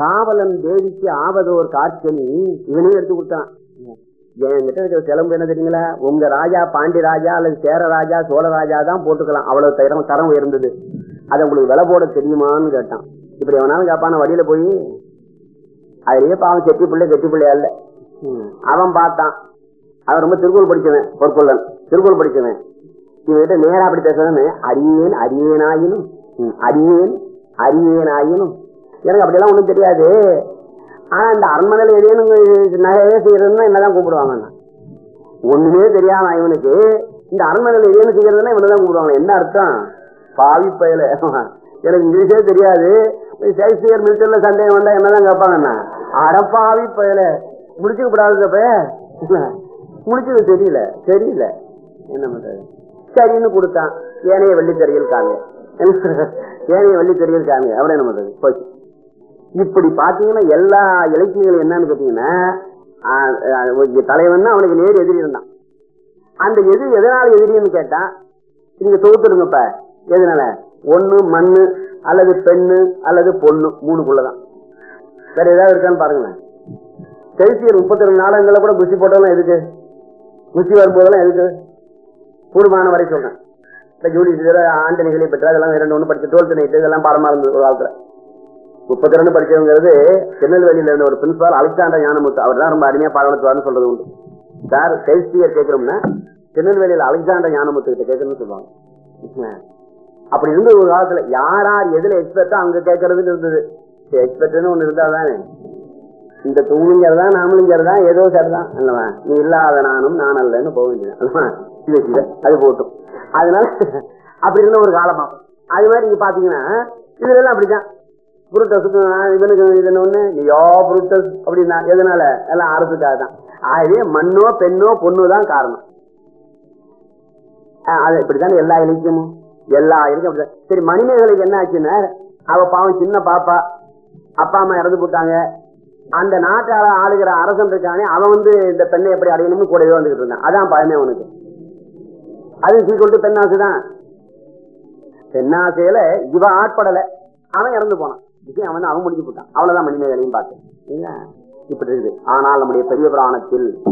காவலன் தேவிக்கு ஆவதோர் காட்சனி இவனையும் எடுத்து கொடுத்தான். என்கிட்ட இருக்கிற சிலம்பு என்ன தெரியுங்களா? உங்க ராஜா பாண்டி ராஜா அல்லது சேர ராஜா சோழ ராஜா தான் போட்டுக்கலாம். அவ்வளவு தரம் தரம் உயர்ந்தது. அதை உங்களுக்கு விலை போட தெரியுமான்னு கேட்டான். இப்படி எவனாலும் கேட்பான வழியில போய்? அதுலயே பாவம் செட்டி பிள்ளை செட்டி பிள்ளையா இல்ல அவன் பார்த்தான். அவன் ரொம்ப திருக்குறள் படிச்சவன் பொற்கொள்ளன். திருக்குறள் படிச்சவன். இவங்கிட்ட நேரா அப்படி பேசுறேன்னு அரியேன் அரியேனாயினும் அரியேன் அரியேனாயினும் எனக்கு அப்படியெல்லாம் ஒண்ணும் தெரியாது. ஆனா இந்த அரண்மனையில ஏதேனும் நகையே செய்யறதுன்னா என்னதான் கூப்பிடுவாங்கண்ணா ஒண்ணுமே தெரியாம இவனுக்கு இந்த அரண்மனையில ஏதேனும் செய்யறதுன்னா இவனதான் கூப்பிடுவாங்க. என்ன அர்த்தம்? பாவி பயல. எனக்கு இங்கிலீஷே தெரியாது. ஷேக்ஸ்பியர் மில்டர்ல சந்தேகம் வந்தா என்னதான் கேட்பாங்கண்ணா அடப்பாவி பயல. முடிச்சுக்க கூடாது பய. முடிச்சது தெரியல. தெரியல. என்ன பண்றது? சரின்னு கொடுத்தான். ஏனைய வெள்ளித்தறியல் காங்க ஏனைய வெள்ளித்தறியல் காங்க அப்படி என்ன பண்றது? போச்சு. இப்படி பாத்தீங்கன்னா எல்லா இலக்கியங்களும் என்னன்னு கேட்டீங்கன்னா தலைவன் அவனுக்கு நேர் எதிரி இருந்தான் அந்த எதிரி எதனால எதிரின்னு கேட்டா நீங்க தொகுத்துருங்கப்ப எதனால? ஒண்ணு மண்ணு அல்லது பெண்ணு அல்லது பொண்ணு மூணுக்குள்ளதான். வேற ஏதாவது இருக்கான்னு பாருங்களேன். செல்சியர் முப்பத்தி ரெண்டு நாடகங்கள்ல கூட குச்சி போட்டோம்னா எதுக்கு? குச்சி வரும்போதெல்லாம் எதுக்கு? கூடுமான வரை சொல்றேன். இந்த ஜூலி சீசர் ஆண்டனி பெற்ற அதெல்லாம் இரண்டு ஒண்ணு படிச்சு டுவெல்த் நைட்டு இதெல்லாம் பாடமா இருந்தது ஒரு காலத்துல. முப்பத்தி ரெண்டு படிச்சவங்கிறது திருநெல்வேலியில இருந்த ஒரு பிரின்சிபால் அலெக்சாண்டர் ஞானமுத்து அவர் தான் ரொம்ப அருமையா பாடத்துவார்னு சொல்றது உண்டு. சார் ஷேக்ஸ்பியர் கேட்கிறோம்னா திருநெல்வேலியில் அலெக்சாண்டர் ஞானமுத்து கிட்ட கேட்கணும்னு சொல்லுவாங்க. அப்படி இருந்த ஒரு காலத்துல யார் யார் எதுல எக்ஸ்பர்ட்டோ அங்க கேட்கறதுன்னு இருந்தது. எக்ஸ்பர்ட்னு ஒண்ணு இருந்தா தானே. இந்த தூணுங்கிறதா நாமளுங்கிறதா ஏதோ சரிதான் அல்லவா? நீ இல்லாத நானும் நான் அல்லன்னு போக வேண்டியது. அல்லவா? அது போட்டும். அதனால அப்படி இருந்த ஒரு காலமா அது மாதிரி நீங்க பாத்தீங்கன்னா இதுல எல்லாம் அப்படிதான் புருட்டஸுக்கு இவனுக்கு இது ஒண்ணு? நீயோ புருட்டஸ் அப்படின்னா எதனால? எல்லாம் அரசுக்காக தான். ஆகவே மண்ணோ பெண்ணோ பொண்ணு தான் காரணம். ஆஹ் அது இப்படித்தானே எல்லா இலக்கியமும்? எல்லா இலக்கியம் சரி மணிமேகலைக்கு என்ன ஆச்சுன்னா அவ பாவம் சின்ன பாப்பா. அப்பா அம்மா இறந்து போட்டாங்க. அந்த நாட்டால ஆளுகிற அரசன் இருக்கானே அவன் வந்து இந்த பெண்ணை எப்படி அடையணும்னு கூடவே வந்துகிட்டு இருந்தான். அதான் பயமே அவனுக்கு அது சீக்கிரம் பெண்ணாசுதான் பெண்ணாசையில இவ ஆட்படல. அவன் இறந்து போனான். விஷயம் அவன் அவன் முடிஞ்சு போட்டான். அவ்வளவுதான் மணிமேகலையும் பார்த்தேன். இல்ல? இப்படி இருக்குது. ஆனால் நம்முடைய பெரிய புராணத்தில்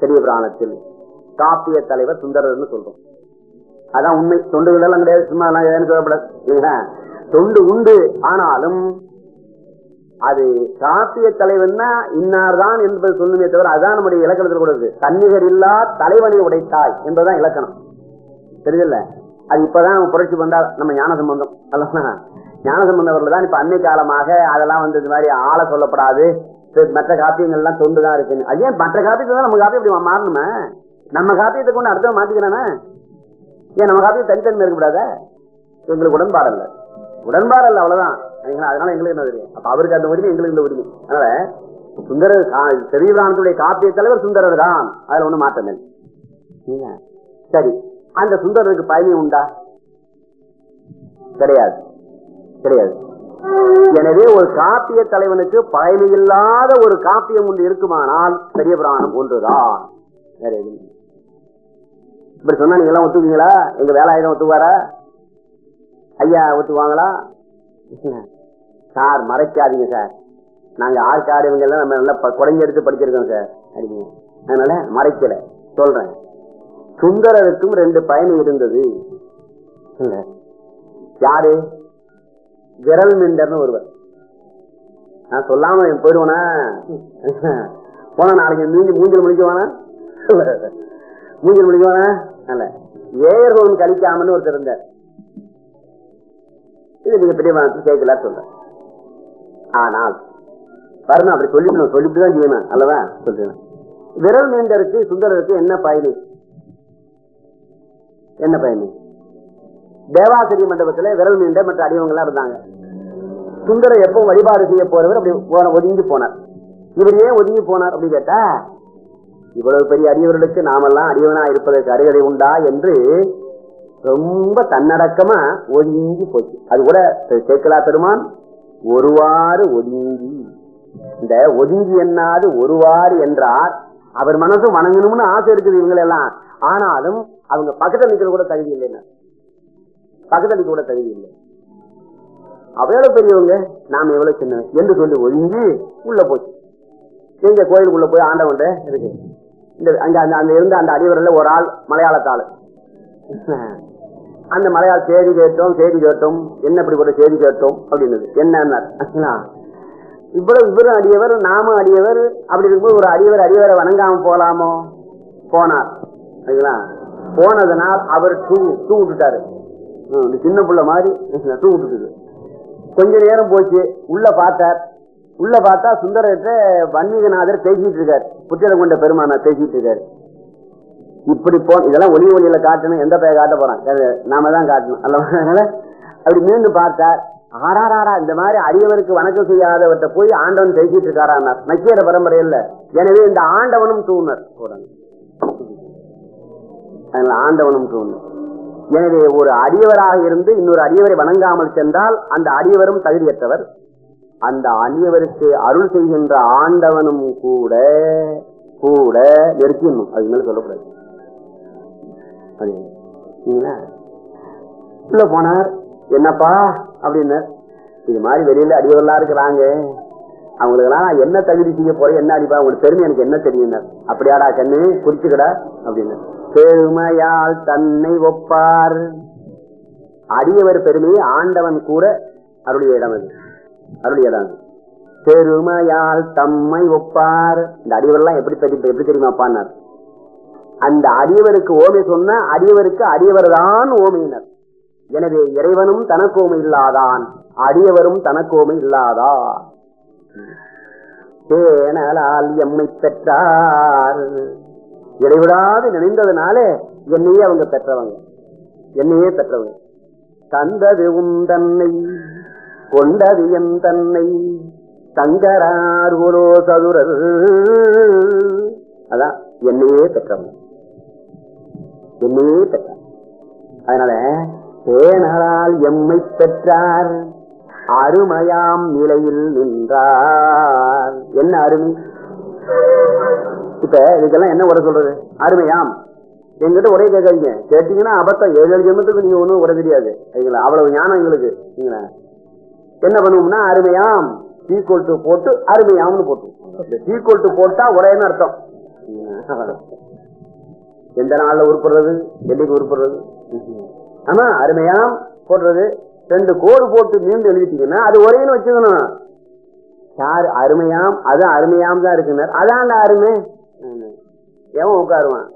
பெரிய புராணத்தில் காப்பிய தலைவர் சுந்தரர்னு சொல்றோம். அதான் உண்மை. தொண்டுகள் எல்லாம் கிடையாது சும்மா எல்லாம் ஏன்னு சொல்லப்படாது. இல்லைங்களா? தொண்டு உண்டு. ஆனாலும் அது காப்பிய தலைவன்னா இன்னார்தான் என்பது சொல்லுமே தவிர அதான் நம்முடைய இலக்கணத்தில் கூட இருக்கு தன்னிகர் இல்லா தலைவனை உடைத்தாய் என்பதுதான் இலக்கணம். தெரியுதுல்ல? அது இப்பதான் புரட்சி வந்தா நம்ம ஞான சம்பந்தம். ஞான சம்பந்தவர்கள் தான் இப்ப அன்னை காலமாக அதெல்லாம் வந்து இது மாதிரி ஆள சொல்லப்படாது. சரி, மற்ற காப்பியங்கள்லாம் தொண்டு தான் இருக்கு. அது ஏன் மற்ற காப்பியத்தை தான் நம்ம காப்பி இப்படி மாறணுமே? நம்ம காப்பியத்தை கொண்டு அடுத்தவன் மாத்திக்கிறானே? ஏன் நம்ம காப்பியம் தனித்தன்மை இருக்கக்கூடாத? எங்களுக்கு உடன்பாடல்ல உடன்பாடல்ல அவ்வளவுதான். அதனால எங்களுக்கு என்ன தெரியும்? அப்ப அவருக்கு அந்த உரிமை எங்களுக்கு இந்த உரிமை. அதனால சுந்தரர் கா- காப்பிய தலைவர் சுந்தரர் தான். அதுல ஒண்ணு மாற்றம் சரி. அந்த சுந்தரருக்கு பயணி உண்டா? கிடையாது. கிடையாது. எனவே ஒரு காப்பிய தலைவனுக்கு பயணி இல்லாத ஒரு காப்பியம் ஒன்று இருக்குமானால் பெரிய புராணம் ஒன்றுதான். வேற எதுவும் இப்படி சொன்னா நீங்க எல்லாம் ஒத்துக்குவீங்களா? எங்க வேலாயுதம் ஒத்துவாரா ஐயா ஒத்துவாங்களா சார் மறைக்காதீங்க சார். நாங்க ஆற்காடு இவங்க எல்லாம் நம்ம நல்லா ப- குறைஞ்சு எடுத்து படிச்சிருக்கோம் சார். அப்படிங்க அதனால மறைக்கல. சொல்றேன். சுந்தரருக்கும் ரெண்டு பயணம் இருந்தது. யாரு? விரல் மிண்டர்னு ஒருவர். நான் சொல்லாம போயிடுவானா? போனா நாளைக்கு மூஞ்சி மூஞ்சல் முடிக்குவானா மூஞ்சல் முடிக்குவானா அல்ல. ஏயர்கோன் கழிக்காமன்னு ஒருத்தர் இருந்தார். இது நீங்க பெரிய கேட்கல சொல்றேன். ஆனால் பாருங்க அப்படி சொல்லிக்கணும் சொல்லிட்டு தான் செய்யணும் அல்லவா? சொல்றேன். விரல் மீண்டருக்கு சுந்தரருக்கு என்ன பயணி என்ன பயணி தேவாசிரி மண்டபத்துல விரல் நீண்ட மற்ற அடிவங்கள்லாம் இருந்தாங்க. சுந்தரர் எப்பவும் வழிபாடு செய்ய போறவர் அப்படி போன ஒதுங்கி போனார். இவர் ஏன் ஒதுங்கி போனார் அப்படின்னு கேட்டா இவ்வளவு பெரிய அடியவர்களுக்கு நாமெல்லாம் அடியவனா இருப்பதற்கு அருகதை உண்டா என்று ரொம்ப தன்னடக்கமா ஒதுங்கி போச்சு. அது கூட சேக்கலா பெருமான் ஒருவாறு ஒதுங்கி. இந்த ஒதுங்கி என்னாது ஒருவாறு என்றார் அவர் மனசும் வணங்கணும்னு ஆசை இருக்குது இவங்களெல்லாம். ஆனாலும் அவங்க பக்கத்தில் நிக்கிற கூட தகுதி இல்லைன்னா. பக்கத்தில் நிக்க கூட தகுதி இல்லை. அவ்வளவு பெரியவங்க நாம் எவ்வளவு சின்னவங்க என்று சொல்லி ஒதுங்கி உள்ள போச்சு. எங்க கோயிலுக்குள்ள போய் ஆண்டவன் இருக்கு. இந்த அங்க அந்த அந்த இருந்த அந்த அடிவரில் ஒரு ஆள் மலையாளத்தாள். அந்த மலையாள செய்தி கேட்டோம் செய்தி கேட்டோம் என்ன இப்படிப்பட்ட செய்தி கேட்டோம்? அப்படின்னது. என்ன இவ்வளவு இவரும் அடியவர் நாமும் அடியவர் அப்படி இருக்கும்போது ஒரு அடியவர் அடியவரை வணங்காம போலாமோ? போனார். சரிங்களா? போனதுனால் அவர் டூ டூ விட்டுட்டாரு. சின்ன புள்ள மாதிரி டூ விட்டுட்டு கொஞ்ச நேரம் போச்சு உள்ள பார்த்தார். உள்ள பார்த்தா சுந்தரத்தை வன்மீகநாதர் பேசிட்டு இருக்கார். புத்திரம் கொண்ட பெருமானார் பேசிட்டு இருக்காரு. இப்படி போ இதெல்லாம் ஒளி ஒளியில காட்டணும் எந்த பைய காட்ட போறான்? நாம தான் காட்டணும் அல்ல அப்படி மீண்டும் பார்த்தார். ஆறாராரா இந்த மாதிரி அரியவருக்கு வணக்கம் செய்யாதவர்கிட்ட போய் ஆண்டவன் பேசிட்டு இருக்காரான் நக்கீர பரம்பரை இல்ல. எனவே இந்த ஆண்டவனும் தூணர். அதனால ஆண்டவனும் தூணர். எனவே ஒரு அரியவராக இருந்து இன்னொரு அரியவரை வணங்காமல் சென்றால் அந்த அரியவரும் தகுதியற்றவர். அந்த அரியவருக்கு அருள் செய்கின்ற ஆண்டவனும் கூட கூட நெருக்கணும் அது மேல சொல்லக்கூடாது. உள்ள போனார். என்னப்பா அப்படின்னு. இது மாதிரி வெளியில அடியவர்களா இருக்கிறாங்க. அவங்களுக்கெல்லாம் நான் என்ன தகுதி செய்ய போறேன் என்ன அடிப்பா உங்களுக்கு பெருமை எனக்கு என்ன தெரியும் அப்படியாடா கண்ணு குறிச்சுக்கடா அப்படின்னு. பெருமையால் தன்னை ஒப்பார். அடியவர் பெருமையை ஆண்டவன் கூட அருளிய இடம் அது. அருளிய இடம் பெருமையால் தம்மை ஒப்பார். இந்த அடியவர்லாம் எப்படி தெரியும் எப்படி தெரியுமாப்பான்னார் அந்த அடியவருக்கு ஓமை சொன்ன அடியவருக்கு அடியவர் தான் ஓமையினர். எனவே இறைவனும் தனக்கோமை இல்லாதான் அடியவரும் தனக்கோமை இல்லாதா? தேனலால் எம்மை பெற்றார். இடைவிடாது நினைந்ததுனாலே என்னையே அவங்க பெற்றவங்க. என்னையே பெற்றவங்க. தந்தது உன் தன்னை கொண்டது என் தன்னை. சங்கரார் குரோ சதுரர். அதான் என்னையே பெற்றவங்க. என்னையே பெற்றார் அதனால தேனரால் எம்மை பெற்றார். அருமையாம் நிலையில் நின்றார். என்ன அருமை? இப்ப இதுக்கெல்லாம் என்ன உரை சொல்றது? அருமையாம். எங்கிட்ட ஒரே கேட்காதீங்க. கேட்டீங்கன்னா அபத்தம். ஏழு ஏழு ஜென்மத்துக்கு நீங்க ஒண்ணும் உரை தெரியாது. சரிங்களா அவ்வளவு ஞானம் எங்களுக்கு. என்ன பண்ணுவோம்னா அருமையாம். சீக்கோல்ட்டு போட்டு அருமையாம்னு போட்டு. இந்த சீக்கோல்ட்டு போட்டா உரையன்னு அர்த்தம். எந்த நாள்ல உருப்படுறது? என்னைக்கு உருப்படுறது? ஆமா அருமையாம் போடுறது ரெண்டு கோடு போட்டு மீண்டும் எழுதிட்டீங்கன்னா அது ஒரேன்னு வச்சுக்கணும். யார் அருமையாம் அது அருமையாம் தான் இருக்குனர். அதான் அருமை? எவன் உட்காருவான்?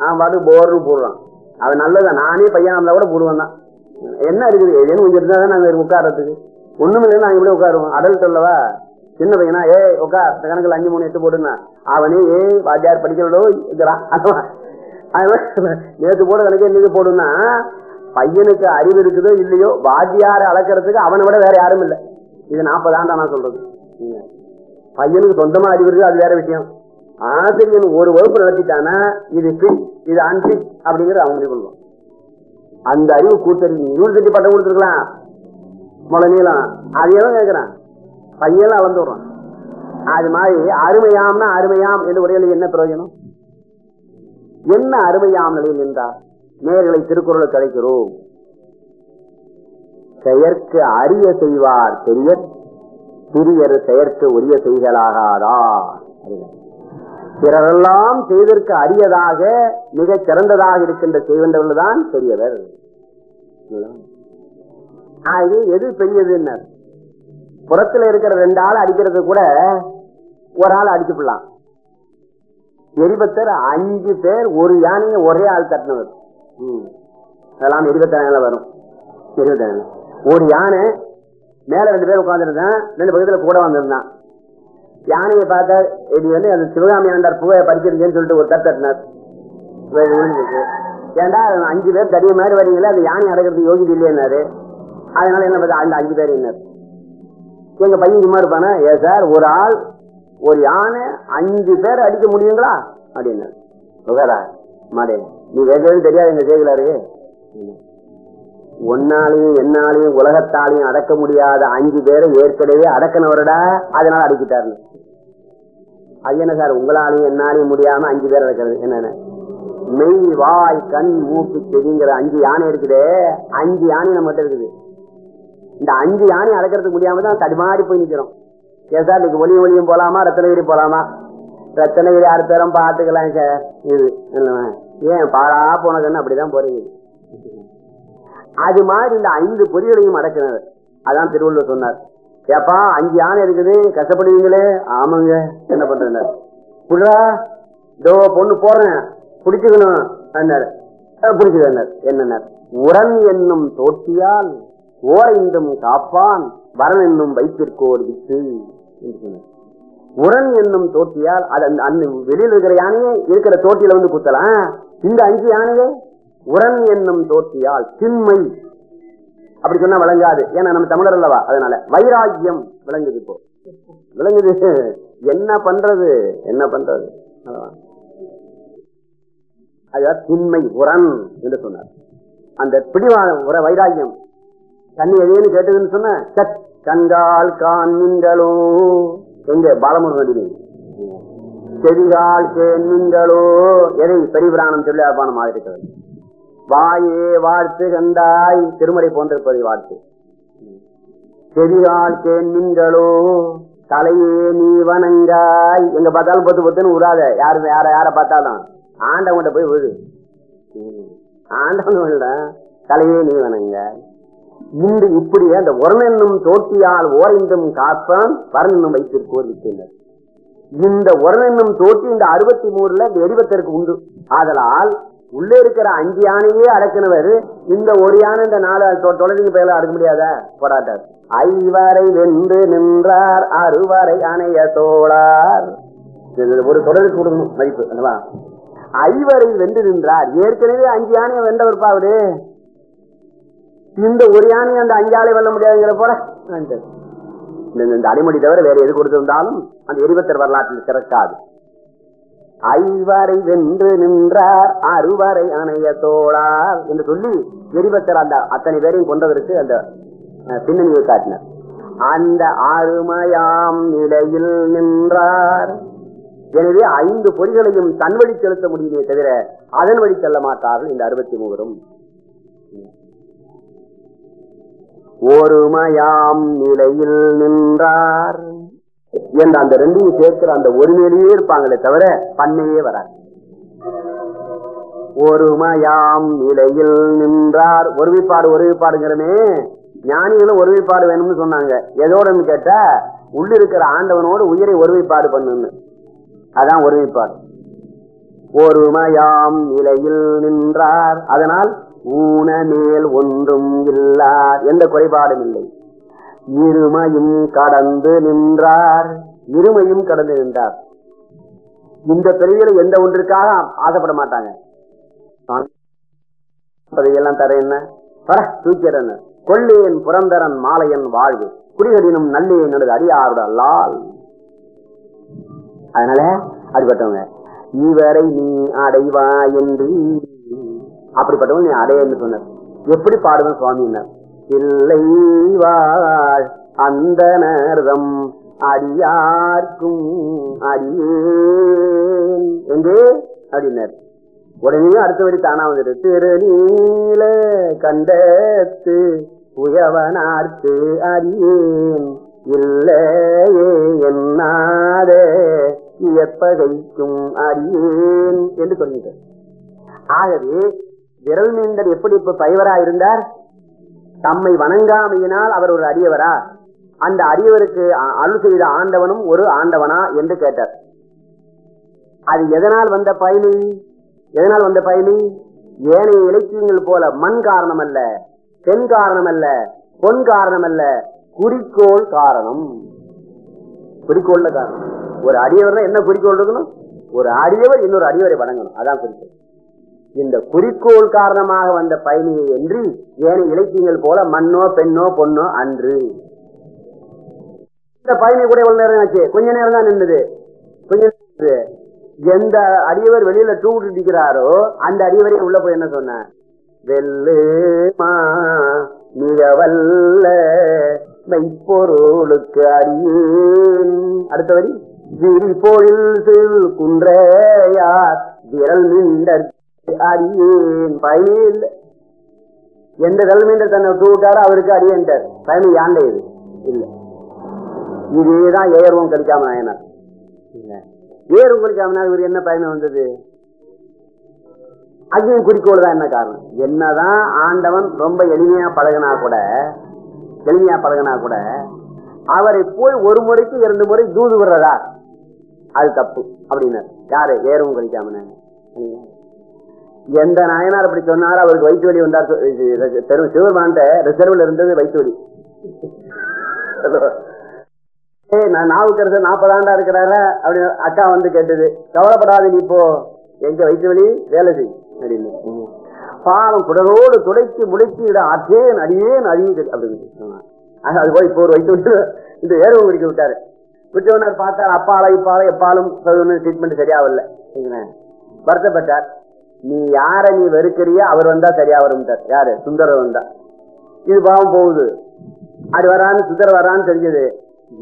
அவன் பாட்டு போர்னு போடுறான். அவன் நல்லதான் நானே பையனா இருந்தா கூட போடுவான் தான். என்ன இருக்குது? ஏதேனும் கொஞ்சம் இருந்தா தான் நாங்கள் உட்காரத்துக்கு ஒண்ணும் இல்லைன்னு நாங்க இப்படி உட்காருவோம் அடல்ட் அல்லவா? சின்ன பையனா? ஏ உட்கார் கணக்கில் கணக்குல அஞ்சு மூணு எட்டு போடுனா அவனே ஏ வாத்தியார் படிக்கிறதோ இருக்கிறான் நேற்று போட கணக்கு என்னது போடுனா பையனுக்கு அறிவு இருக்குதோ இல்லையோ வாத்தியார அளக்கிறதுக்கு அவனை விட வேற யாரும் இல்லை. இது நாற்பது ஆண்டா நான் சொல்றது. பையனுக்கு சொந்தமா அறிவு இருக்குது அது வேற விஷயம். ஆசிரியன் ஒரு வகுப்பு நடத்திட்டானா இது பிட் இது அன்பிட் அப்படிங்கறது அவங்களே சொல்லுவோம் அந்த அறிவு கூட்டறிவு யூனிவர்சிட்டி பட்டம் கொடுத்துருக்கலாம். முளை நீளம் அதையெல்லாம் கேட்கிறான்? பையெல்லாம் அளந்து விடுறான். அது மாதிரி அருமையாம்னா அருமையாம் என்று உரையில என்ன பிரயோஜனம்? என்ன அருமையாம் நிலையில் நின்றார்? நேர்களை திருக்குறளை கிடைக்கிறோம் செயற்கு அரிய செய்வார் பெரிய சிறியர் செயற்கு உரிய செய்களாகாதா பிறரெல்லாம் செய்தற்கு அரியதாக மிக சிறந்ததாக இருக்கின்ற செய்வென்றவர்கள் தான் பெரியவர். ஆகவே எது பெரியது புறத்துல இருக்கிற ரெண்டு ஆள் அடிக்கிறது கூட ஒரு ஆள் அடிச்சுக்கலாம். எரிபத்தர் அஞ்சு பேர் ஒரு யானையை ஒரே ஆள் தட்டினவர். ம். அதெல்லாம் எரிபத்தனால வரும். இருபத்தேழு. ஒரு யானை மேல ரெண்டு பேர் உட்காந்துருந்தேன் ரெண்டு பக்கத்துல கூட வந்திருந்தான். யானையை பார்த்தா இது வந்து அந்த சிவகாமி ஆண்டார் பூவை படிச்சிருக்கேன்னு சொல்லிட்டு ஒரு தட்டு தட்டினார். ஏன்டா அஞ்சு பேர் தடிய மாதிரி வரீங்களா அந்த யானை அடக்கிறது யோகிது இல்லையாரு அதனால என்ன பார்த்தா அந்த அஞ்சு பேர் என்ன எங்க பையன் சும்மா இருப்பானா? ஏ சார் ஒரு ஆள் ஒரு யானை அஞ்சு பேர் அடிக்க முடியுங்களா? அப்படின்னாரு. உகாரா நீ வேகவே தெரியாது எங்க செய்கலாரு ஒன்னாலையும் என்னாலையும் உலகத்தாலையும் அடக்க முடியாத அஞ்சு பேரை ஏற்கனவே அடக்கினவரடா அதனால அடிக்கிட்டாரு. அது என்ன சார் உங்களாலையும் என்னாலையும் முடியாம அஞ்சு பேர் அடக்கிறது? என்னென்ன? மெய் வாய் கண் மூக்கு செடிங்கிற அஞ்சு யானை இருக்குது அஞ்சு யானை நம்மகிட்ட இருக்குது. இந்த அஞ்சு யானை அடக்கிறதுக்கு முடியாம தான் தடுமாறி போய் நிக்கிறோம். ஏன் சார் இன்னைக்கு ஒளியும் ஒளியும் போலாமா ரத்தனகிரி போலாமா? ரத்தனகிரி அடுத்த தரம் பார்த்துக்கலாம் சார். இது ஏன் பாழா போனதுன்னு அப்படிதான் போறீங்க. அது மாதிரி இந்த ஐந்து பொறிகளையும் அடக்கினார் அதான் திருவள்ளுவர் சொன்னார். ஏப்பா அஞ்சு யானை இருக்குது கஷ்டப்படுவீங்களே? ஆமாங்க என்ன பண்றேன் புடா இதோ பொண்ணு போறேன். பிடிச்சுக்கணும் அண்ணார் பிடிச்சுக்கண்ணார் என்னன்னார்? உரன் என்னும் தோட்டியால் ஓரைந்தும் காப்பான் வரன் என்னும் வைப்பிற்கோர் வித்து என்று சொன்னார். உரன் என்னும் தோட்டியால் அது அந்த அந்த வெளியில் இருக்கிற யானையே இருக்கிற தோட்டியில வந்து குத்தலாம். இந்த அஞ்சு யானையே உரன் என்னும் தோட்டியால் திண்மை. அப்படி சொன்னா விளங்காது. ஏன்னா நம்ம தமிழர் அல்லவா? அதனால வைராக்கியம் விளங்குது இப்போ. விளங்குது. என்ன பண்றது? என்ன பண்றது? அதாவது திண்மை உரன் என்று சொன்னார். அந்த பிடிவாதம் உர வைராக்கியம். தண்ணி எதேன்னு கேட்டதுன்னு சொன்ன சட் கண்கால் காண்மீன்களோ எங்க? பாலமுருகன் செடிகால் கேண்மீன்களோ எதை? பெரிபிராணம் சொல்லியாபானம் அபானம் வாயே வாழ்த்து கண்டாய். திருமறை போன்றிருப்பதை வாழ்த்து. செடிகால் கேண்மீன்களோ தலையே நீ வணங்காய். எங்க பார்த்தாலும் பொத்து பொத்துன்னு விடாத யாரு யார யார பார்த்தாலும். ஆண்டவங்கிட்ட போய் விழு. ஆண்டவன் தலையே நீ வணங்காய். இன்று இப்படி அந்த உரமென்னும் தோட்டியால் ஓரைந்தும் காப்பான் வரணும் வைத்திருக்கோர் விட்டனர் இந்த உரணென்னும் தோட்டி இந்த அறுபத்தி மூணுல இந்த உண்டு. ஆதலால் உள்ளே இருக்கிற அஞ்சு யானையே அடக்கினவர் இந்த ஒரு யானை இந்த நாலு தொடர்ந்து பேர அடக்க முடியாத போராட்டார். ஐவரை வென்று நின்றார் அறுவரை அணைய தோழார். ஒரு தொடருக்கு கொடுக்கணும் மதிப்பு அல்லவா? ஐவரை வென்று நின்றார். ஏற்கனவே அஞ்சு யானையை வென்றவர் பாவரு இந்த ஒரு யானை அந்த அஞ்சாலை வெல்ல முடியாதுங்கிற போல? இந்த- அடிமொழி தவிர வேற எது கொடுத்திருந்தாலும் அந்த எரிபத்தர் வரலாற்றில் சிறக்காது. ஐவரை வென்று நின்றார் அறுவரை அணைய தோளார் என்று சொல்லி எரிபத்தர் அந்த அத்தனை பேரையும் கொண்டதற்கு அந்த பின்னணியை காட்டினார். அந்த அருமையாம் நிலையில் நின்றார். எனவே ஐந்து பொறிகளையும் தன் வழி செலுத்த முடியுமே தவிர அதன் வழி செல்ல மாட்டார்கள் இந்த அறுபத்தி மூவரும். ஒருமையாம் நிலையில் நின்றார். என்ற அந்த ரெண்டையும் சேர்க்கிற அந்த ஒருமையிலேயே இருப்பாங்களே தவிர பண்ணையே வராது. ஒருமையாம் நிலையில் நின்றார். ஒருமைப்பாடு ஒருமைப்பாடுங்கிறமே ஞானிகளும் ஒருமைப்பாடு வேணும்னு சொன்னாங்க. எதோடன்னு கேட்டா உள்ளிருக்கிற ஆண்டவனோடு உயிரை ஒருமைப்பாடு பண்ணுன்னு. அதான் ஒருமைப்பாடு ஒருமையாம் நிலையில் நின்றார். அதனால் ஊன மேல் ஒன்றும் இல்லார். எந்த குறைபாடும் இல்லை. இருமையும் கடந்து நின்றார். இருமையும் கடந்து நின்றார். இந்த பிரிவில எந்த ஒன்றுக்காக ஆசைப்பட மாட்டாங்க? பதவியெல்லாம் தர என்ன? பர தூக்கிறன் கொள்ளேன் புரந்தரன் மாலையன் வாழ்வு. குடிகளினும் நல்லே நடது அடியாருட அதனால அடிபட்டவங்க இவரை நீ அடைவா என்று அப்படிப்பட்டவங்க நீ அடையன்னு சொன்னார். எப்படி பாடுவேன் சுவாமின்னார் இல்லை வாழ் அந்த நேரம் அடியார்க்கும் அடியேன். எங்கே? அப்படின்னார். உடனே அடுத்த வரி தானா வந்துட்டு திருநீல கண்டத்து உயவனார்த்து அறியேன் இல்லையே என்னாத எப்பகைக்கும் அறியேன் என்று சொல்லிட்டார். ஆகவே விரல் மீண்டர் எப்படி இப்ப பைவரா இருந்தார்? தம்மை வணங்காமையினால் அவர் ஒரு அடியவரா அந்த அடியவருக்கு அ- அருள் செய்த ஆண்டவனும் ஒரு ஆண்டவனா என்று கேட்டார். அது எதனால் வந்த பயனி? எதனால் வந்த பயனி? ஏனைய இலக்கியங்கள் போல மண் காரணம் அல்ல தென் காரணம் அல்ல பொன் காரணம் அல்ல குறிக்கோள் காரணம். குறிக்கோள்ல காரணம். ஒரு அடியவர் என்ன குறிக்கோள் இருக்கணும்? ஒரு அடியவர் இன்னொரு அடியவரை வணங்கணும். அதான் குறிக்கோள். இந்த குறிக்கோள் காரணமாக வந்த பயணியை என்று ஏனைய இலக்கியங்கள் போல மண்ணோ பெண்ணோ பொண்ணோ அன்று. இந்த பயணி கூட எவ்வளவு நேரம் ஆச்சு? கொஞ்ச நேரம் தான் நின்றுது கொஞ்ச நேரம் எந்த அடியவர் வெளியில தூக்கிட்டு இருக்கிறாரோ அந்த அடியவரே உள்ள போய் என்ன சொன்ன வெல்லுமா மிக வல்ல மெய்ப்பொருளுக்கு அடியேன். அடுத்த வரி விரி பொழில் குன்றையார் விரல் நின்ற அடியேன் பயனே இல்லை எந்த தலைமையில தன்னை விட்டு அவருக்கு அடியன்றார் பயணம் யாண்டை இது? இல்ல. இதேதான் ஏர்வம் கழிக்காம நாயனார் இல்ல. ஏறும் கழிக்காம இவர் என்ன பயணம் வந்தது? அதையும் குறிக்கோள் தான் என்ன காரணம்? என்னதான் ஆண்டவன் ரொம்ப எளிமையா பழகினா கூட எளிமையா பழகினா கூட அவரை போய் ஒரு முறைக்கு இரண்டு முறை தூது விடுறதா? அது தப்பு. அப்படின்னாரு. யாரு? ஏறும் கழிக்காம எந்த நாயனார் அப்படி சொன்னாரோ அவருக்கு வயிற்று வலி வந்தார் பெரும் சிவபெருமான்ட்ட ரிசர்வ்ல இருந்தது வயிற்று வலி. ஏய் நான் நாவுக்கரசர் நாற்பது ஆண்டா இருக்கிறாரா? அப்படின்னு அக்கா வந்து கேட்டது. கவலைப்படாது நீ இப்போ எங்க வயிற்று வலி? வேலை செய். அப்படின்னு. பாலம் குடலோடு துடைக்கு முடிச்சு இட அற்றேன் அடியேன் அழியுது அப்படின்னு சொன்னார். அது போய் இப்போ ஒரு வயிற்று விட்டு இந்த ஏர்வம் குடிக்க விட்டாரு. விட்டவனர் பார்த்தார் அப்பாலை இப்பாலை எப்பாலும் ட்ரீட்மெண்ட் சரியாவில்லை வருத்தப்பட்டார். நீ யார நீ வெறுக்கிறியோ அவர் வந்தா சரியா வரும் யாரு? சுந்தரர் வந்தா. இது பாவம் போகுது. அது வரான்னு சுந்தர வரான்னு தெரிஞ்சது.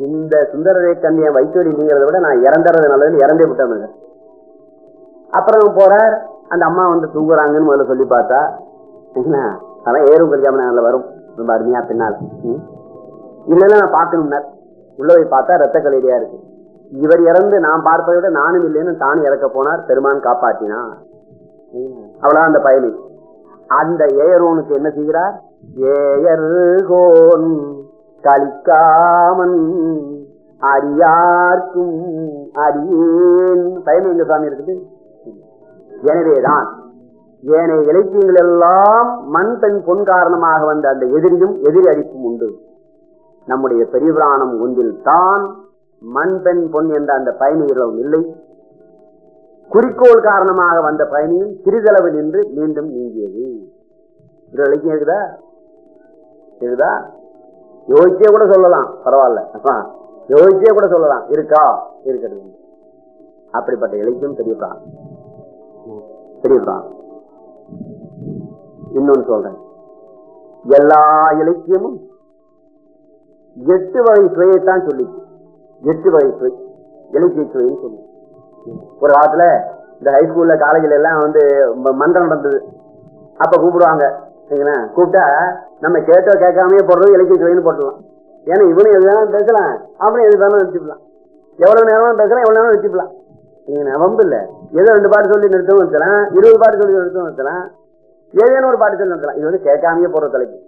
இந்த சுந்தரரை கண்ணிய வைத்தோடி நீங்கிறத விட நான் இறந்துறது நல்லதுன்னு இறந்தே விட்டேன் அப்புறம் போறார். அந்த அம்மா வந்து தூங்குறாங்கன்னு முதல்ல சொல்லி பார்த்தா என்ன? அதான் ஏறும் கல்யாணம் வரும். ரொம்ப அருமையா பின்னால். இல்லைன்னா நான் பார்க்கணும்னார் உள்ள போய் பார்த்தா ரத்த கலையிலையா இருக்கு. இவர் இறந்து நான் பார்ப்பதை விட நானும் இல்லைன்னு தானும் இறக்க போனார். பெருமான் காப்பாற்றினா அவ்வளவு அந்த பயணி அந்த ஏயரோனுக்கு என்ன செய்கிறார்? ஏயர்கோன் கலிக்காமன் அறியார்க்கும் அறியேன் பயணம் எங்க சாமி இருக்குது? எனவேதான் ஏனைய இலக்கியங்கள் எல்லாம் மண் பெண் பொன் காரணமாக வந்த அந்த எதிரியும் எதிரி அடிப்பும் உண்டு. நம்முடைய பெரியபுராணம் ஒன்றில் தான் மண் பெண் பொன் என்ற அந்த பயணிகளும் இல்லை. குறிக்கோள் காரணமாக வந்த பயணியும் சிறிதளவு நின்று மீண்டும் நீங்கியது. இலக்கியம் இருக்குதா? இருக்குதா? யோசிச்சே கூட சொல்லலாம். பரவாயில்ல. யோசிச்சே கூட சொல்லலாம். இருக்கா? இருக்கிறது அப்படிப்பட்ட இலக்கியம் பெரியபுராணம் பெரியபுராணம் இன்னொன்னு சொல்றேன். எல்லா இலக்கியமும் எட்டு வகை சுவையைத்தான் சொல்லிச்சு. எட்டு வகை சுவை. இலக்கிய சுவைன்னு சொல்லி ஒரு காலத்துல இந்த ஹைஸ்கூல்ல காலேஜ்ல எல்லாம் வந்து மன்றம் நடந்தது. அப்ப கூப்பிடுவாங்க. சரிங்களா? கூப்பிட்டா நம்ம கேட்டோ கேட்காமயே போடுறது இலக்கிய சுவைன்னு போட்டுடலாம். ஏன்னா இவனும் எது வேணாலும் பேசலாம். அவனும் எது வேணாலும் வச்சுக்கலாம். எவ்வளவு நேரம் பேசலாம் எவ்வளவு நேரம் வச்சுக்கலாம். நீங்க வம்பு இல்ல. ஏதோ ரெண்டு பாட்டு சொல்லி நிறுத்தவும் நிறுத்தலாம் இருபது பாட்டு சொல்லி நிறுத்தவும் நிறுத்தலாம் ஏதேனும் ஒரு பாட்டு சொல்லி நிறுத்தலாம். இது வந்து கேட்காமயே போடுற தலைப்பு.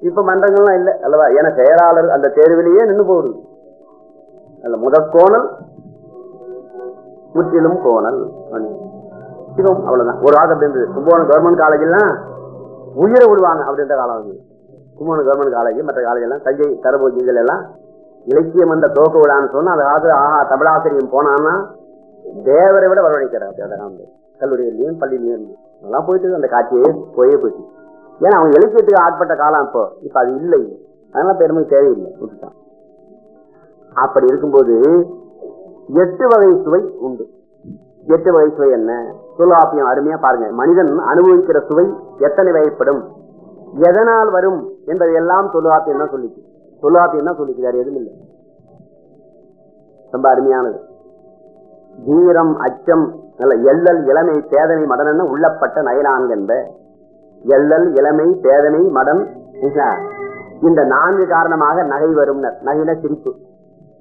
இப்ப மன்றங்கள்லாம் இல்லை அல்லவா? ஏன்னா செயலாளர் அந்த தேர்விலேயே நின்று போகுது. அல்ல முதற்கோணல் முற்றிலும் கோணல். இதுவும் அவ்வளவுதான். ஒரு வாக்கம் இருந்தது. கும்பகோணம் கவர்மெண்ட் காலேஜ் எல்லாம் உயிரை விடுவாங்க அப்படின்ற காலம் வந்து கும்பகோணம் கவர்மெண்ட் காலேஜ் மற்ற காலேஜ் எல்லாம் தஞ்சை தரபோஜி எல்லாம் இலக்கியம் அந்த தோக்க விடான்னு சொன்னா அந்த காலத்துல ஆஹா தமிழாசிரியம் போனான்னா தேவரை விட வரவழைக்கிறார் அந்த காலம் கல்லூரியிலையும் பள்ளியிலையும். அதெல்லாம் போயிட்டு அந்த காட்சியே போயே போயிட்டு ஏன்னா அவங்க இலக்கியத்துக்கு ஆட்பட்ட காலம் இப்போ. இப்ப அது இல்லை. அதனால பெருமை தேவையில்லை. விட்டுட்டான் அப்படி இருக்கும்போது எட்டு வகை சுவை உண்டு. எட்டு வகை சுவை என்ன? தொல்லாப்பியம் அருமையா பாருங்க. மனிதன் அனுபவிக்கிற சுவை எத்தனை வகைப்படும்? எதனால் வரும் என்பதை எல்லாம் தொல்லாப்பியம் தான் சொல்லிச்சு. தொல்லாப்பியம் தான் சொல்லிச்சு வேற எதுவும் இல்லை. ரொம்ப அருமையானது. தீரம் அச்சம் எல்லல் இளமை பேதனை மடன உள்ளப்பட்ட நயலான் என்ப. எல்லல் இளமை பேதனை மடன் இந்த நான்கு காரணமாக நகை வரும் நகையில சிரிப்பு.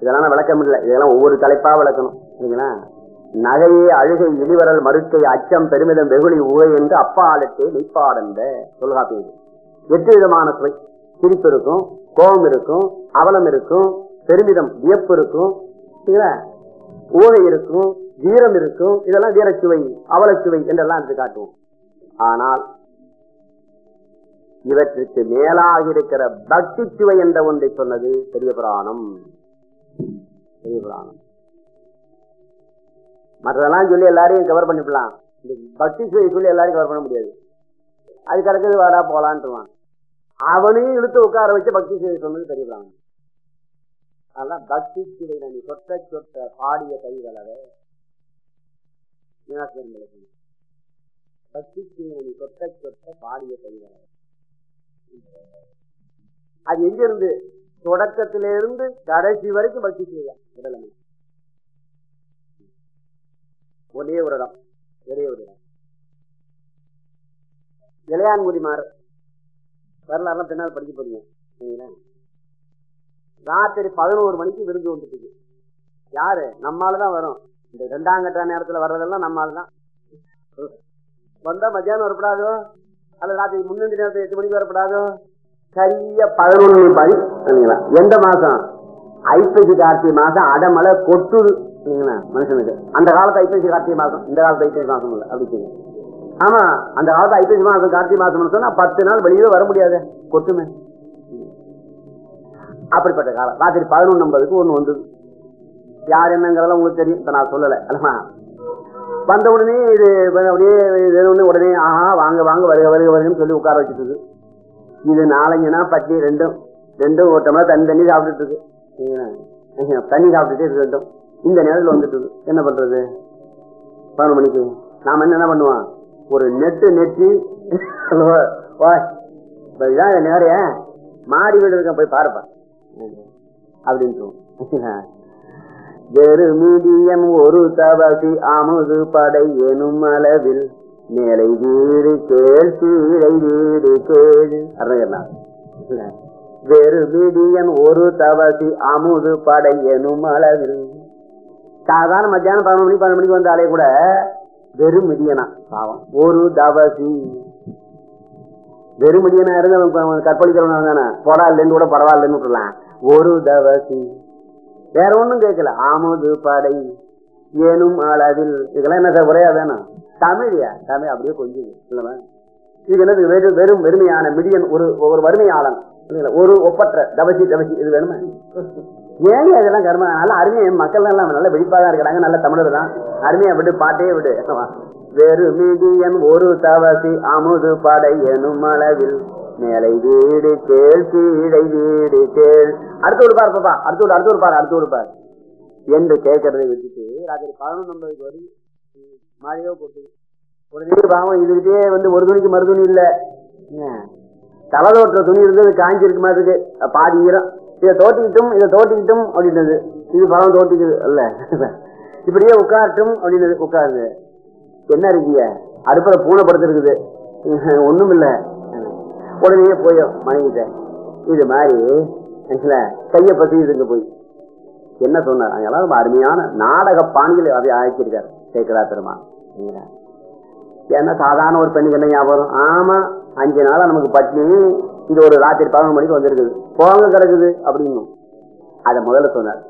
இதெல்லாம் விளக்க முடியல. இதெல்லாம் ஒவ்வொரு தலைப்பா விளக்கணும். சரிங்களா நகையே அழுகை இழிவரல் மறுக்கை அச்சம் பெருமிதம் வெகுளி உகை என்று அப்பாலத்தை மெய்ப்பாடந்த சொல்காப்பி எட்டு விதமான சுவை. சிரிப்பு இருக்கும் கோபம் இருக்கும் அவலம் இருக்கும் பெருமிதம் வியப்பு இருக்கும். சரிங்களா இருக்கும் வீரம் இருக்கும். இதெல்லாம் வீரச்சுவை அவலச்சுவை என்றெல்லாம் எடுத்து காட்டுவோம் ஆனால் இவற்றுக்கு மேலாக இருக்கிற பக்தி சுவை என்ற ஒன்றை சொன்னது பெரிய புராணம் புராணம் மற்றதெல்லாம் சொல்லி எல்லாரையும் கவர் பண்ணிவிடலாம். இந்த பக்தி சொல்லி எல்லாரையும் கவர் பண்ண முடியாது. அது கிடக்குது வாடா போலான்ட்டுவான். அவனையும் இழுத்து உட்கார வச்சு பக்தி சேவை சொன்னது பெரிய அதெல்லாம் பக்தி சுவை நீ சொட்ட சொட்ட பாடிய கைகளவே பக்தி சுவை நீ சொட்ட சொட்ட பாடிய கைகளவே அது எங்கிருந்து? தொடக்கத்திலிருந்து கடைசி வரைக்கும் பக்தி செய்ய உடலமை ஒரே ஒரு இடம். ஒரே ஒரு இடம். இளையான்குடி மாறு வரலாறுலாம் பின்னால் படிக்க போறீங்க. ராத்திரி பதினோரு மணிக்கு விருந்து வந்துட்டு யாரு? நம்மால தான் வரும். இந்த ரெண்டாம் கட்ட நேரத்துல வர்றதெல்லாம் நம்மால தான். வந்தா மத்தியானம் வரப்படாதோ அல்ல ராத்திரி முன்னெண்டு நேரத்தில் எட்டு மணிக்கு வரப்படாதோ சரியா பதினொன்று மணி சரிங்களா? எந்த மாசம்? ஐப்பசி கார்த்திகை மாசம் அடமலை கொட்டுது மனுஷனுக்கு. அந்த காலத்து ஐப்பசி கார்த்திகை மாசம் இந்த காலத்து ஐப்பசி மாசம் இல்ல அப்படி ஆமா அந்த காலத்து ஐப்பசி மாசம் கார்த்திகை மாசம் சொன்னா பத்து நாள் வெளியே வர முடியாது கொட்டுமே. அப்படிப்பட்ட காலம். ராத்திரி பதினொன்று ஐம்பதுக்கு ஒண்ணு வந்தது. யார் என்னங்கிறதெல்லாம் உங்களுக்கு தெரியும் இப்ப நான் சொல்லலை அல்லமா வந்த உடனே இது அப்படியே உடனே ஆஹா வாங்க வாங்க வருக வருக வருகன்னு சொல்லி உட்கார வச்சுட்டு இது நாலஞ்சுனா பட்டி ரெண்டும் ரெண்டும் ஒரு டம்ளர் தண்ணி தண்ணி சாப்பிட்டுட்டு இருக்கு. தண்ணி சாப்பிட்டுட்டே இருக்கு ரெண்டும் இந்த நேரத்தில் வந்துட்டு என்ன பண்றது? பதினொரு மணிக்கு. நாம என்ன பண்ணுவோம்? ஒரு நெட்டு நெட்டி. ஓய், இப்ப மாறி இந்த மாடி வீடு இருக்க போய் பாருப்பா. அப்படின்னு சொல்லுவோம். வெறு மீடியம் ஒரு தவசி அமுது படை எனும் அளவில் மேலை வீடு கேள் கீழை வீடு கேள் அருணா வெறு விடியன் ஒரு தவசி அமுது படை எனும் அளவில். சாதாரண மத்தியானம் பதினொரு மணி பன்னெண்டு மணிக்கு வந்தாலே கூட வெறும் மிடியனா பாவம். ஒரு தவசி. வெறும் மிடியனா இருந்து அவன் அவன் கற்பழிக்கிறவன் தானே பரவாயில்லன்னு கூட பரவாயில்லன்னு விட்டுலாம் ஒரு தவசி. வேற ஒன்றும் கேட்கல. ஆமுது படை ஏனும் அளவில். இதெல்லாம் என்ன சார் உரையா வேணும் தமிழியா தமிழ் அப்படியே கொஞ்சம் இல்லவா இது என்னது வெறும் வெறும் வெறுமையான மிடியன் ஒரு ஒரு வறுமையாளன் ஒரு ஒப்பற்ற தவசி தவசி இது வேணுமா? ஏன் இதெல்லாம் கர்ம? நல்ல அருமையா மக்கள் எல்லாம் நல்ல வெடிப்பாதான் இருக்கிறாங்க நல்ல தமிழர் தான். அருமையா விடு பாட்டே விடு. வெறு மீடியன் ஒரு தவசி அமுது படை எனும் அளவில். மேலை வீடு கேள் கீழை வீடு கேள். அடுத்து ஒரு பார் பாப்பா அடுத்து ஒரு அடுத்து ஒரு பார் அடுத்து ஒரு பார். என்று கேட்கறதை விட்டுட்டு ராத்திரி பதினொன்று ஐம்பதுக்கு வரும் மழையோ போட்டு உடனே பாவம் இதுகிட்டே வந்து ஒரு துணிக்கு மறு துணி இல்ல. தலை துணி இருந்தது காஞ்சி இருக்கு மாதிரி இருக்கு. பாதி ஈரம். இதை தோட்டிக்கிட்டும் இதை தோட்டிக்கிட்டும் அப்படின்றது இது பழம் தோட்டிக்குது அல்ல. இப்படியே உட்காரட்டும் அப்படின்றது உட்காருது. என்ன இருக்கீங்க? அடுப்பில் பூனை படுத்திருக்குது ஒன்றும் இல்லை. உடனே போய் மனைவிட்ட இது மாதிரி கையை கைய பசிதுங்க போய். என்ன சொன்னார்? அங்கெல்லாம் ரொம்ப அருமையான நாடக பாணியில் அதை அழைச்சிருக்காரு கேட்கிறா பெருமா ஏன்னா சாதாரண ஒரு பெண்ணுக்கு என்ன ஞாபகம் ஆமா அஞ்சு நாளா நமக்கு பட்னி இது ஒரு ராத்திரி பதினொன்று மணிக்கு வந்திருக்குது. போங்க கிடக்குது அப்படின்னு அத முதல்ல சொன்னார்.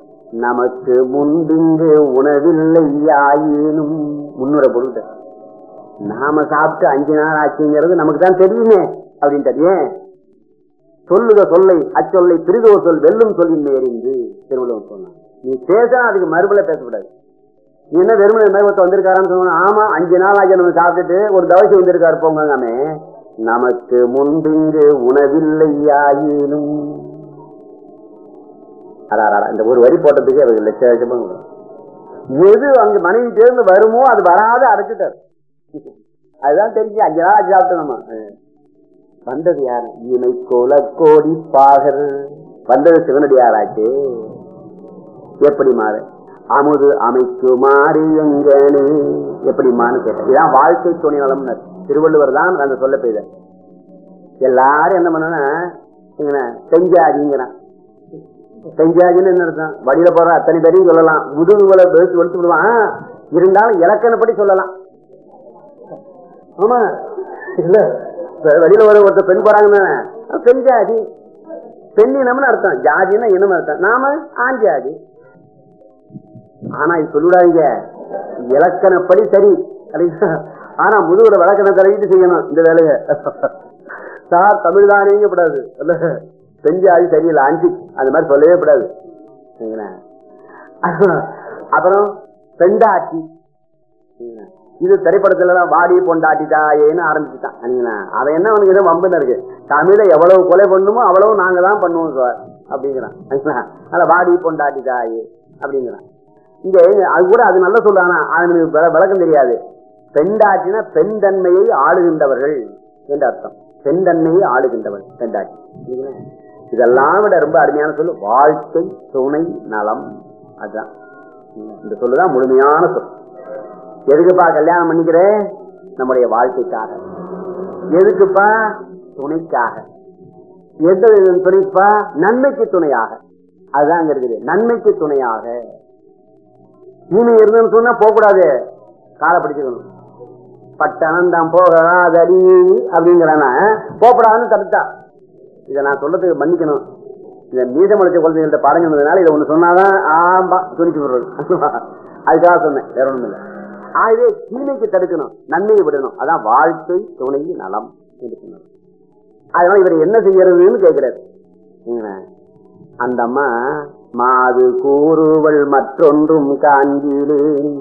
நமக்கு முன்பிங்கு உணவில்லை ஆயினும் முன்னுரை பொருள் நாம சாப்பிட்டு அஞ்சு நாள் ஆச்சுங்கிறது நமக்கு தான் தெரியுமே அப்படின்ட்டு ஏன்? சொல்லுக சொல்லை அச்சொல்லை பிரிதோ சொல் வெல்லும் சொல்லின் எறிந்து திருவள்ளுவர் சொன்னான் நீ பேச அதுக்கு மறுபடியும் பேசக்கூடாது. என்ன வெறுமனை மேகத்தை வந்திருக்காரான்னு சொல்லுவாங்க ஆமா அஞ்சு நாள் ஆகிய நம்ம சாப்பிட்டுட்டு ஒரு தவசி வந்திருக்காரு போங்காமே நமக்கு முன்பிங்கு உணவில்லையாயினும். அடாடா இந்த ஒரு வரி போட்டதுக்கு அவருக்கு லட்ச லட்சமா எது அங்க மனைவி தேர்ந்து வருமோ அது வராது அடைச்சிட்டார். அதுதான் தெரிஞ்சு அஞ்சு நாள் ஆச்சு சாப்பிட்டு நம்ம. வந்தது யாரு? இனை கோல கோடி பாகர். வந்தது சிவனடியாராச்சு. எப்படி மாறு? அமுது அமைக்குமாறு எங்கனு? எப்படிமான்னு கேட்டேன். இதான் வாழ்க்கை துணை நலம்னு திருவள்ளுவர் தான் அந்த சொல்ல பெய்த எல்லாரும் என்ன பண்ணா செஞ்சாதிங்கிறான். செஞ்சாதின்னு என்ன அர்த்தம்? வழியில போற அத்தனை பேரையும் சொல்லலாம். முதுகுல வெளுத்து வெளுத்து விடுவான். இருந்தாலும் இலக்கணப்படி சொல்லலாம். ஆமா. இல்ல இப்ப வெளியில ஒருத்தர் பெண் போறாங்கன்னு பெண் ஜாதி. பெண் அர்த்தம். ஜாதினா இனம் அர்த்தம்? நாம ஆண் ஜாதி. ஆனா இது சொல்லிவிடாதீங்க இலக்கணப்படி சரி. ஆனா முதுகுல விளக்கணம் தடவிட்டு செய்யணும் இந்த வேலையை. சார் தமிழ் தானேங்க கூடாது இல்ல செஞ்சாதி சரியில்லை. அஞ்சு அந்த மாதிரி சொல்லவே கூடாது. அப்புறம் பெண்டாட்டி. இது திரைப்படத்துல வாடி வாடி பொண்டாட்டிட்டாயேன்னு ஆரம்பிச்சுட்டான். அவன் என்ன அவனுக்கு எதுவும் வம்புன்னு இருக்கு. தமிழை எவ்வளவு கொலை பண்ணுமோ அவ்வளவு நாங்க தான் பண்ணுவோம் சார். அப்படிங்கிறான். சரிங்களா? வாடி பொண்டாட்டிட்டாயே அப்படிங்கிறான். இங்க அது கூட அது நல்ல சொல்றானா அவனுக்கு விளக்கம் தெரியாது. பெண்டாட்டினா பெண் தன்மையை ஆளுகின்றவர்கள் என்று அர்த்தம். பெண் தன்மையை ஆளுகின்றவள் பெண்டாட்டி இதெல்லாம் விட ரொம்ப அருமையான சொல்லு வாழ்க்கை துணை நலம். அதுதான். இந்த சொல்லுதான் முழுமையான சொல். எதுக்குப்பா கல்யாணம் பண்ணிக்கிறேன் நம்முடைய வாழ்க்கைக்காக. எதுக்குப்பா? துணைக்காக. எந்த துணைப்பா? நன்மைக்கு துணையாக. அதுதான் இருக்குது. நன்மைக்கு துணையாக. தீமை இருந்ததுன்னு சொன்னா போகக்கூடாது. காலை பிடிச்சுக்கணும். பட்டணம் போகாதடி அப்படிங்கிறானா போகப்படாதுன்னு தடுத்தா இதை நான் சொல்றதுக்கு மன்னிக்கணும். இந்த மீதமளிச்ச குழந்தைகள்ட்ட பாடம் சொன்னதுனால இதை ஒண்ணு சொன்னாதான் ஆம்பா துணிச்சு விடுறது அதுக்காக சொன்னேன் வேற ஒண்ணும் இல்லை. ஆகவே தீமைக்கு தடுக்கணும் நன்மையை விடணும். அதான் வாழ்க்கை துணை நலம் என்று அதனால இவர் என்ன செய்யறதுன்னு கேட்கிறார். அந்த அம்மா மாது கூறுவள் மற்றொன்றும் காண்கிலேன்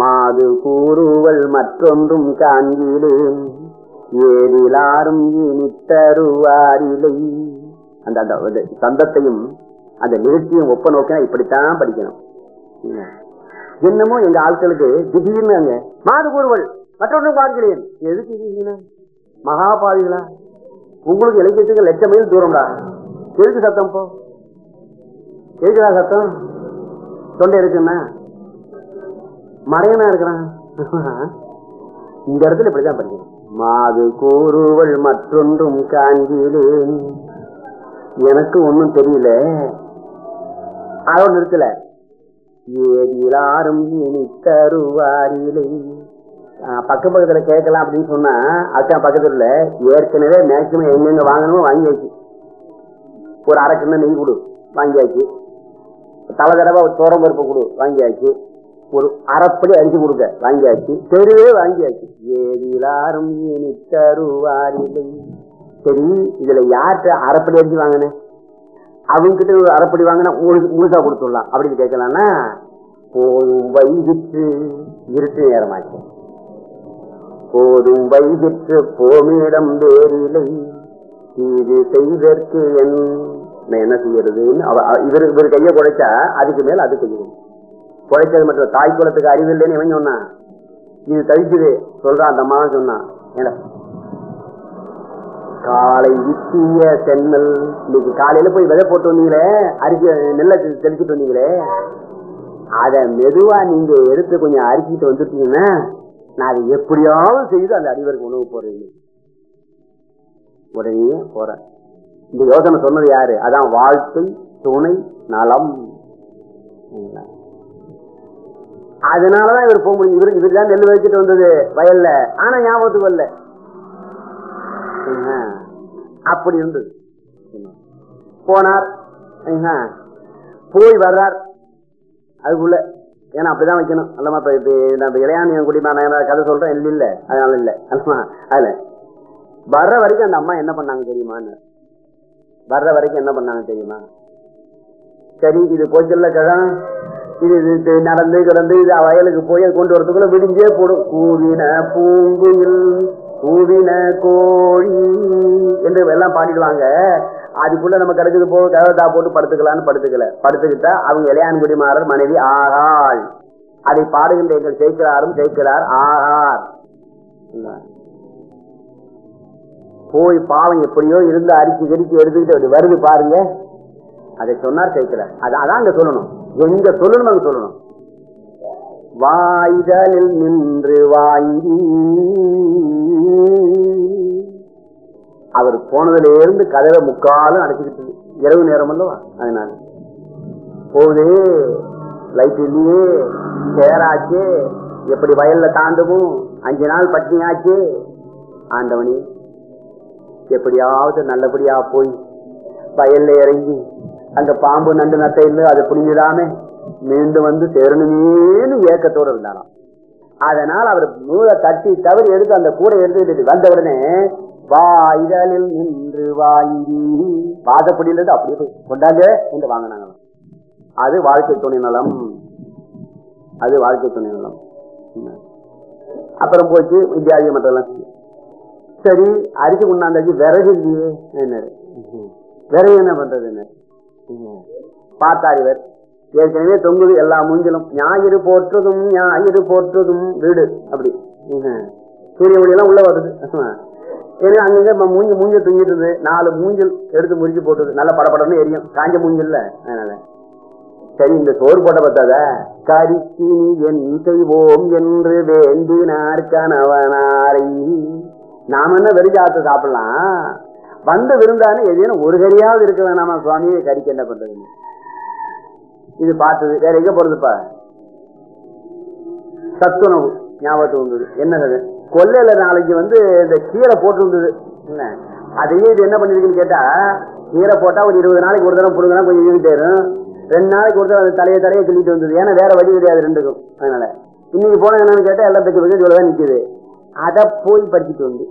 மாது கூறுவள் மற்றொன்றும் காண்கிலேன் ஏதிலாரும் இனித்தருவாரிலை. அந்த அந்த சந்தத்தையும் அந்த நிகழ்ச்சியும் ஒப்ப நோக்கினா இப்படித்தான் படிக்கணும். என்னமோ எங்க ஆட்களுக்கு திடீர்னு அங்க மாது கூறுவள் மற்றொன்றும் பார்க்கிறேன் எதுக்கு மகாபாவிகளா? உங்களுக்கு இலக்கியத்துக்கு லட்சம் மைல் தூரம்டா. எதுக்கு சத்தம் போ? எதுக்குடா சத்தம் தொண்டை இருக்குன்னா. மறையனா இருக்கிறான். இந்த இடத்துல இப்படிதான் படிக்கணும் மாது கூறுவள் மற்றொன்றும் காண்கிறேன் எனக்கு ஒன்றும் தெரியல. அதோட நிறுத்தல. ஏதிலாரும் இனி தருவாரிலே பக்க பக்கத்துல கேட்கலாம் அப்படின்னு சொன்னா அக்கா பக்கத்துல ஏற்கனவே மேக்சிமம் எங்கெங்க வாங்கணுமோ வாங்கியாச்சு. ஒரு அரை கிண்ண நெய் கொடு வாங்கியாச்சு. தலை தடவை சோரம் பருப்பு கொடு வாங்கியாச்சு. ஒரு அரைப்படி அரிசி கொடுக்க வாங்கியாச்சு. தெருவே வாங்கியாச்சு. ஏதிலாரும் இனி தருவாரில்லை. சரி இதுல யார்கிட்ட அரைப்படி அரிசி வாங்கினேன் அவங்க கிட்ட ஒரு அரைப்படி வாங்கினா முழு முழுசா கொடுத்துடலாம் அப்படின்னு கேட்கலாம்னா போதும் வைகிட்டு இருட்டு நேரமாச்சு. போதும் வைகிட்டு போமிடம் வேறிலை இது செய்தற்கு என் நான் என்ன செய்யறதுன்னு இவர் இவரு இவர் கையை குழைச்சா அதுக்கு மேல அது செய்யணும் குழைச்சது மட்டும் தாய் குலத்துக்கு அறிவு இல்லைன்னு இவன் சொன்னான். இது தவிக்குது. சொல்றான் அந்த அம்மா சொன்னான். காலை வித்திய சென்னல். இன்னைக்கு காலையில போய் விதை போட்டு வந்தீங்களே? அரிசி நெல்லை தெளிச்சுட்டு வந்தீங்களே? அத மெதுவா நீங்க எடுத்து கொஞ்சம் அரிசிட்டு வந்துட்டீங்கன்னா நான் அதை எப்படியாவது செய்து அந்த அடிவருக்கு உணவு போறேன் உடனே போறேன். இந்த யோசனை சொன்னது யாரு? அதான் வாழ்க்கை துணை நலம். அதனாலதான் இவர் போக முடியும் இவருக்கு இவர் தான் நெல் வச்சுட்டு வந்தது வயல்ல. ஆனா ஞாபகத்துக்கு வரல. அப்படி இருந்தது. போனார். போய் வர்றார். அதுக்குள்ள ஏன்னா அப்படிதான் வைக்கணும். அல்லமா இப்ப இப்ப நம்ம இளையாணியம் குடிமா நான் கதை சொல்றேன். இல்ல இல்ல. அதனால இல்ல. அல்லமா அதுல. வர்ற வரைக்கும் அந்த அம்மா என்ன பண்ணாங்க தெரியுமான்னு. வர்ற வரைக்கும் என்ன பண்ணாங்க தெரியுமா? சரி இது போச்சல்ல கிழம். இது இது நடந்து கிடந்து இது வயலுக்கு போய் கொண்டு வரதுக்குள்ள விடிஞ்சே போடும். கூவின பூங்குயில் கூவின கோழி என்று எல்லாம் பாடிடுவாங்க. அதுக்குள்ள நம்ம கிடக்குது போக கதவதா போட்டு படுத்துக்கலாம்னு படுத்துக்கல. படுத்துக்கிட்டா அவங்க இளையான்குடி மாறர் மனைவி ஆகாள். அதை பாடுகின்ற எங்கள் சேர்க்கிறாரும் சேர்க்கிறார் ஆகார். போய் பாவம் எப்படியோ இருந்து அரிசி கடிச்சு எடுத்துக்கிட்டு அப்படி வருது பாருங்க. அதை சொன்னார் கேட்கல அது அதான் அங்க சொல்லணும். எங்க சொல்லணும் அங்க சொல்லணும். வாய்தலில் நின்று வாங்கி. அவர் போனதுல இருந்து கதவை முக்காலும் அடைச்சுக்கிட்டு இரவு நேரம் அல்லவா? அதனால. போகுதே லைட் இல்லையே சேராச்சு எப்படி வயல்ல தாண்டவும் அஞ்சு நாள் பட்டினியாச்சு ஆண்டவனி. எப்படியாவது நல்லபடியா போய் வயல்ல இறங்கி அங்க பாம்பு நண்டு நத்தை இல்லை அதை புரிஞ்சுடாம மீண்டும் வந்து சேரணுமேனு ஏக்கத்தோடு இருந்தாராம் அதனால் அவர் நூலை தட்டி தவறி எடுத்து அந்த கூடை எடுத்துக்கிட்டு வந்த உடனே வாய்தலில் நின்று வாங்கி வாதப்படியிலிருந்து அப்படியே போய் கொண்டாங்க என்று வாங்கினாங்க அது வாழ்க்கை துணை நலம். அது வாழ்க்கை துணை நலம். அப்புறம் போச்சு வித்தியாதிக மற்றெல்லாம் சரி அரிசி கொண்டாந்தாச்சு விறகு இல்லையே என்னாரு விறகு என்ன பண்றது என்ன? பார்த்தார் இவர் ஏற்கனவே தொங்குது எல்லா மூஞ்சிலும். ஞாயிறு போற்றுதும் ஞாயிறு போற்றுதும் வீடு அப்படி. சூரிய ஒளியெல்லாம் உள்ள வருது. ஏன்னா அங்கங்க ம- மூஞ்சி மூஞ்ச தூங்கிட்டு நாலு மூஞ்சல் எடுத்து முறிச்சு போட்டது. நல்ல படபடன்னு எரியும். காஞ்ச மூஞ்சல்ல அதனால. சரி இந்த சோறு போட்ட பத்தாத? கரிக்கினி என் செய்வோம் என்று வேண்டினார் கணவனாரை. நாம என்ன வெறிஜாத்த சாப்பிடலாம்? வந்த விருந்தானே எதேனும் ஒரு கறியாவது இருக்க வேணாமா சுவாமியை? கறிக்கு என்ன பண்றது? இது பார்த்தது. வேற எங்க போறதுப்பா? சத்துணவு ஞாபகத்துக்கு வந்தது. என்னது கொல்லையில நாளைக்கு வந்து இந்த கீரை போட்டு இருந்தது. என்ன? அதையே இது என்ன பண்ணிருக்குன்னு கேட்டா கீரை போட்டா ஒரு இருபது நாளைக்கு ஒரு தடவை புடுங்கினா கொஞ்சம் இழுக்கிட்டே இருக்கும் ரெண்டு நாளைக்கு ஒரு தடவை அந்த தலையை தலையை கிள்ளிட்டு வந்தது. ஏன்னா வேற வழி கிடையாது ரெண்டுக்கும். அதனால. இன்னைக்கு போன என்னன்னு கேட்டா எல்லாம் பெற்று பெற்று சொல்லதான் நிக்குது. அதை போய் படிச்சுட்டு வந்து